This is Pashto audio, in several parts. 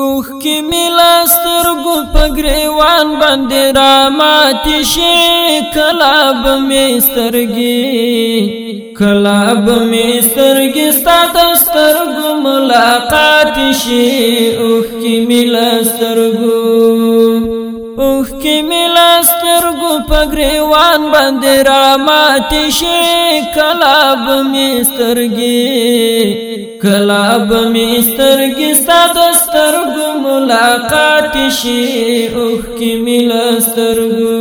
اوخ کې ملا سترګو په ګریوان باندې را ماتې شي کلا به مې سترګې کلا به مې سترګې ستا د سترګو ملاقات شي اوخ کې ملا سترګو پګریوان باندې را مات شي کلاب میسترګي کلاب میسترګي ستاد سترګو ملاقات شي اوخ کې مل سترګو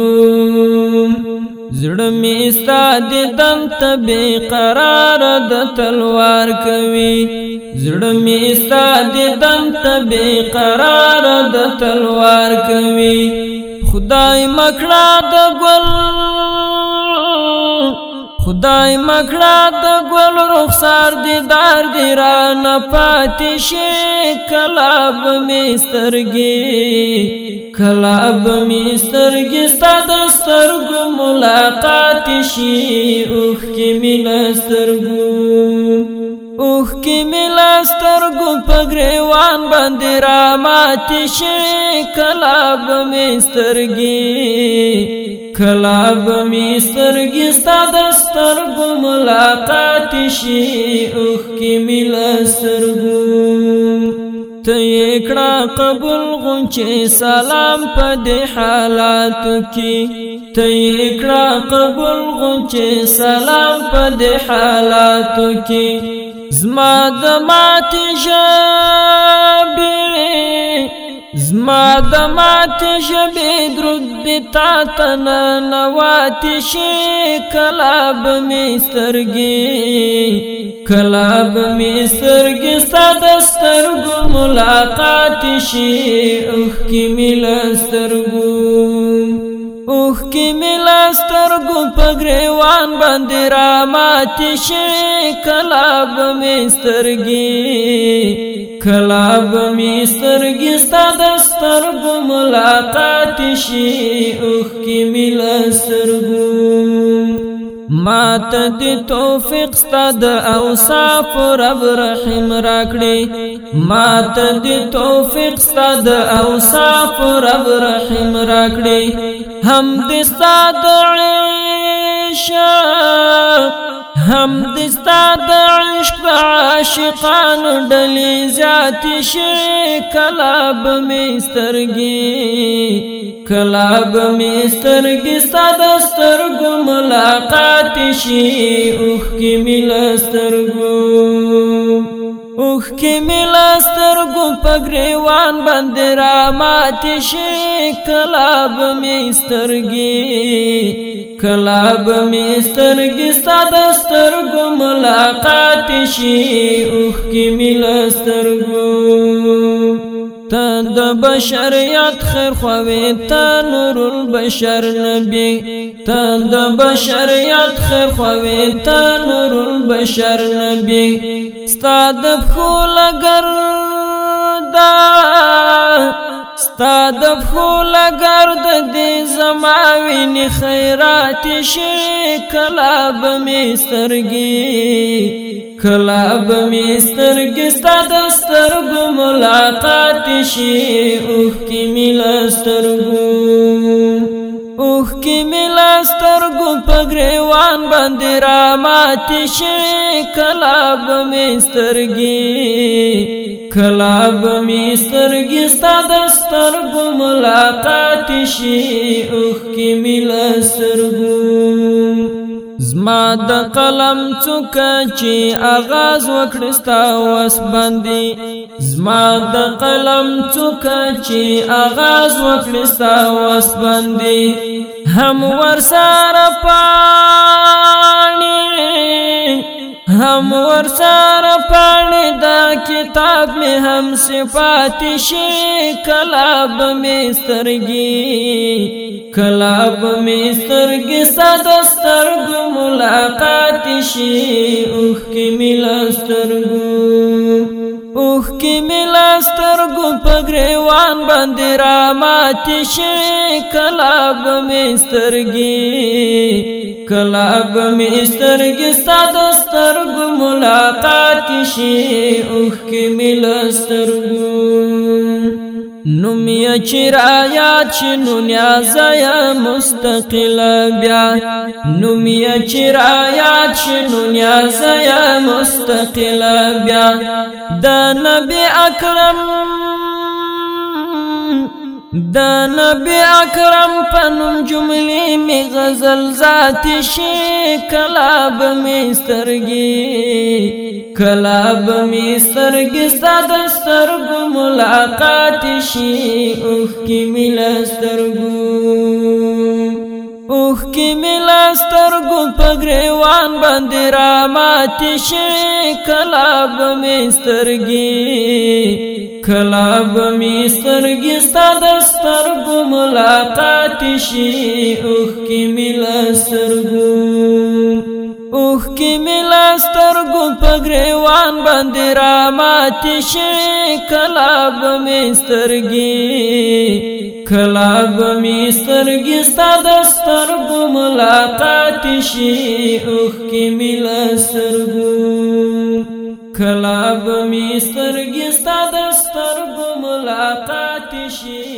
زړه می ستاد دم ته بے قرار د تلوار کوي زړه می ستاد دم ته بے قرار د تلوار کوي خدای مکړه د ګل خدای مکړه د ګل رخسار دی دار دی را نه پاتې شي کلاب می سترګي کلاب می سترګي ستاد سترګو ملاقات شي اوخ کې می سترګو اوخ کې ملا سترګو په غریوان باندې را مات شي کلاب می سترګي کلاب می سترګي ساده سترګو ملاقات شي اوخ کې ملا سترګو ته یکړه قبول غونچه سلام په دې حالات کې ته اکرا قبول غونچه سلام په دې حالاتو کې زما د مات جبې زما د مات جبې درود دی تا تن نوات شي کلاب می سترګي کلاب می سترګي ستاد سترګو ملاقات شي اخ کی مل سترګو اوخ کې ملا سترګو په غریوان باندې را مات شي کلاب می سترګي کلاب می سترګي ستاد سترګو ملاقات شي اوخ کې ملا سترګو ما ته د توفیق ستاد او صاف رب رحم راکړي ما ته د توفیق ستاد او صاف رب رحم راکړي هم د ستاد عشق هم دستا د عشق عاشقان ډلې زیات شي کلاب می سترګي کلاب می سترګي ستاد سترګو ملاقات شي اوخ کی مل سترګو اوخ کې ملا سترګو پګریوان باندې را مات شي کلاب می سترګي کلاب می سترګي ساده سترګو ملاقات شي اوخ کې ملا سترګو بشریت خیر خوي تا نور البشر نبی تا د بشریت خیر خوي تا نور البشر نبی ستاد خو لګر دا ستا د فول ګرد دې زماوین خیرات شي کلا به می سترګي کلا به می سترګي ستا د سترګو ملاقات شي اوه کی مل سترګو اوه کی مل سترګو په گریوان باندې را مات شي کلا به می سترګي کلا به می سترګې ستا د سترګو ملاقات شي اوښ کې مې له سترګو زما د قلم څوکه چې آغاز وکړ ستا وس باندې زما د قلم څوکه چې آغاز وکړ ستا وس باندې هم ورسره پاڼې هم ورسره پاڼې دا کتاب می هم صفات شي کلاب می سترګي کلاب می سترګي ساده سترګ ملاقات شي اوخ کی مل سترګ پګریوان باندې را مات شي کلاب مسترګي کلاب مسترګي ستاد سترګو ملاقات شي اوخ کې مل سترګو نوم یا چرا یا چنو نیازا یا مستقل بیا نوم یا چرا یا چنو نیازا یا مستقل بیا دا نبی اکرم د نبی اکرم پنوم جملې می غزل ذات شي کلاب می سترګي کلاب می سترګي ستاد سترګو ملاقات شي اوخ کی مل سترګو اوخ کې ملا سترګو په غریوان باندې را مات شي کلاب مې سترګي کلاب مې سترګي ستاد سترګو ملاقات شي اوخ کې ملا سترګو سترګو په ګریوان باندې را مات شي کلا به می سترګي کلا به می سترګي ستاد سترګو ملاقات شي اوخ کې مل سترګو کلا به می سترګي ستاد سترګو ملاقات شي